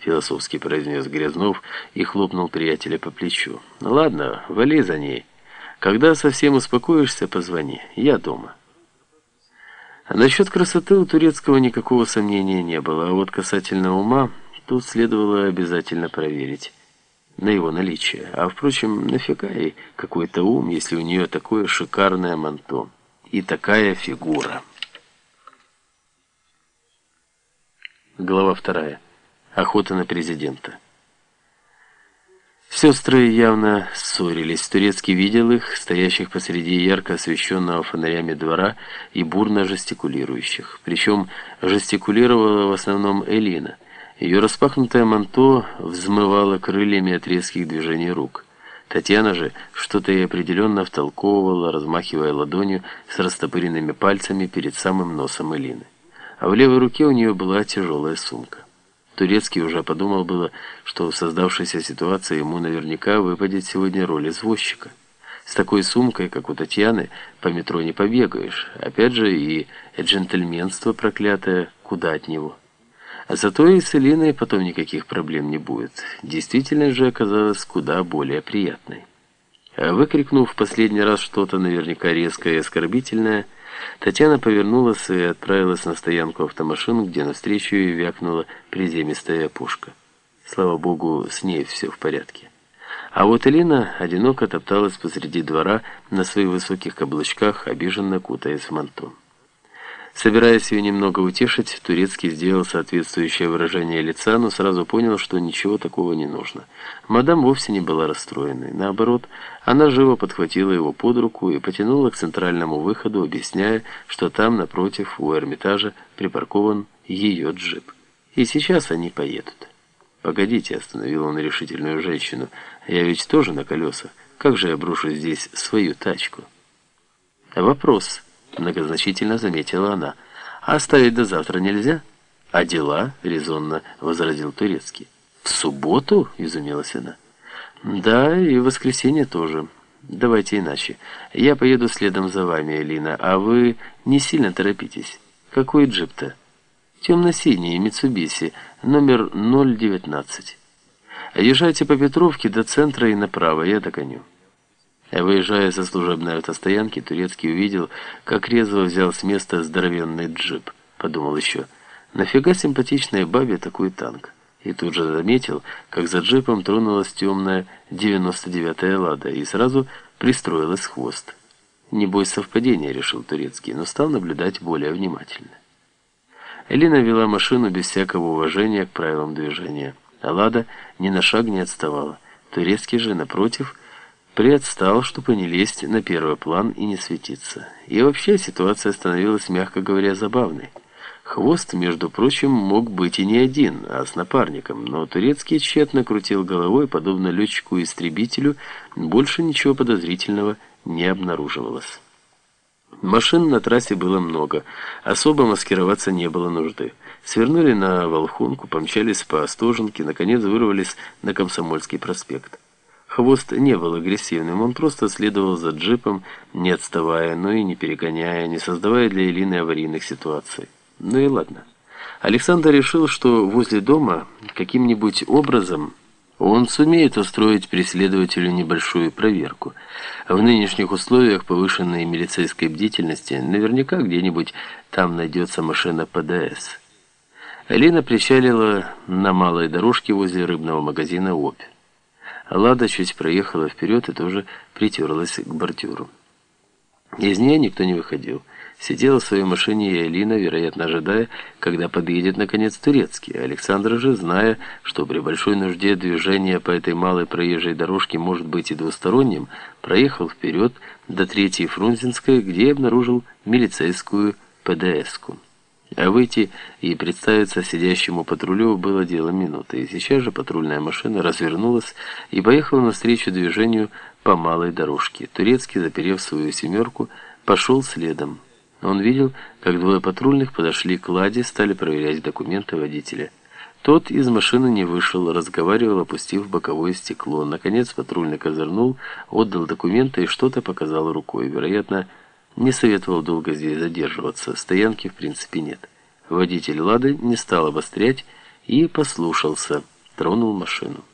философски произнес Грязнов и хлопнул приятеля по плечу. «Ладно, вали за ней. Когда совсем успокоишься, позвони. Я дома». А насчет красоты у турецкого никакого сомнения не было, а вот касательно ума тут следовало обязательно проверить на его наличие. А впрочем, нафига ей какой-то ум, если у нее такое шикарное манто и такая фигура. Глава вторая. Охота на президента. Сестры явно ссорились. Турецкий видел их, стоящих посреди ярко освещенного фонарями двора и бурно жестикулирующих. Причем жестикулировала в основном Элина. Ее распахнутое манто взмывало крыльями от резких движений рук. Татьяна же что-то и определенно втолковывала, размахивая ладонью с растопыренными пальцами перед самым носом Элины. А в левой руке у нее была тяжелая сумка. Турецкий уже подумал было, что в создавшейся ситуации ему наверняка выпадет сегодня роль извозчика. С такой сумкой, как у Татьяны, по метро не побегаешь. Опять же, и джентльменство проклятое, куда от него. А зато и с Элиной потом никаких проблем не будет. Действительность же оказалась куда более приятной. Выкрикнув в последний раз что-то наверняка резкое и оскорбительное, Татьяна повернулась и отправилась на стоянку автомашин, где навстречу ей вякнула приземистая пушка. Слава богу, с ней все в порядке. А вот Элина одиноко топталась посреди двора на своих высоких каблучках, обиженно кутаясь в мантон. Собираясь ее немного утешить, Турецкий сделал соответствующее выражение лица, но сразу понял, что ничего такого не нужно. Мадам вовсе не была расстроенной. Наоборот, она живо подхватила его под руку и потянула к центральному выходу, объясняя, что там, напротив, у Эрмитажа, припаркован ее джип. И сейчас они поедут. «Погодите», — остановил он решительную женщину, — «я ведь тоже на колесах. Как же я брошу здесь свою тачку?» «Вопрос». Многозначительно заметила она. «А оставить до завтра нельзя?» «А дела?» — резонно возразил Турецкий. «В субботу?» — изумилась она. «Да, и в воскресенье тоже. Давайте иначе. Я поеду следом за вами, Элина, а вы не сильно торопитесь. Какой джип-то?» «Темно-синий, Митсубиси, номер 019. Езжайте по Петровке до центра и направо, я догоню». Выезжая со служебной автостоянки, Турецкий увидел, как резво взял с места здоровенный джип. Подумал еще, нафига симпатичной бабе такой танк? И тут же заметил, как за джипом тронулась темная 99-я «Лада» и сразу пристроилась хвост. Не бой совпадения, решил Турецкий, но стал наблюдать более внимательно. Элина вела машину без всякого уважения к правилам движения, а «Лада» ни на шаг не отставала. Турецкий же, напротив, Приотстал, чтобы не лезть на первый план и не светиться. И вообще ситуация становилась, мягко говоря, забавной. Хвост, между прочим, мог быть и не один, а с напарником, но турецкий тщетно крутил головой, подобно летчику-истребителю, больше ничего подозрительного не обнаруживалось. Машин на трассе было много, особо маскироваться не было нужды. Свернули на Волхунку, помчались по Остоженке, наконец вырвались на Комсомольский проспект. Хвост не был агрессивным, он просто следовал за джипом, не отставая, но и не перегоняя, не создавая для Элины аварийных ситуаций. Ну и ладно. Александр решил, что возле дома каким-нибудь образом он сумеет устроить преследователю небольшую проверку. В нынешних условиях повышенной милицейской бдительности наверняка где-нибудь там найдется машина ПДС. Алина причалила на малой дорожке возле рыбного магазина «Обь». Лада чуть проехала вперед и тоже притерлась к бордюру. Из нее никто не выходил. Сидела в своей машине и Алина, вероятно, ожидая, когда подъедет наконец турецкий. Александр же, зная, что при большой нужде движение по этой малой проезжей дорожке может быть и двусторонним, проехал вперед до Третьей Фрунзенской, где обнаружил милицейскую ПДСку. А выйти и представиться сидящему патрулю было дело минуты, и сейчас же патрульная машина развернулась и поехала навстречу движению по малой дорожке. Турецкий, заперев свою «семерку», пошел следом. Он видел, как двое патрульных подошли к Ладе, стали проверять документы водителя. Тот из машины не вышел, разговаривал, опустив боковое стекло. Наконец патрульный козырнул, отдал документы и что-то показал рукой. Вероятно, не советовал долго здесь задерживаться, стоянки в принципе нет. Водитель «Лады» не стал обострять и послушался, тронул машину.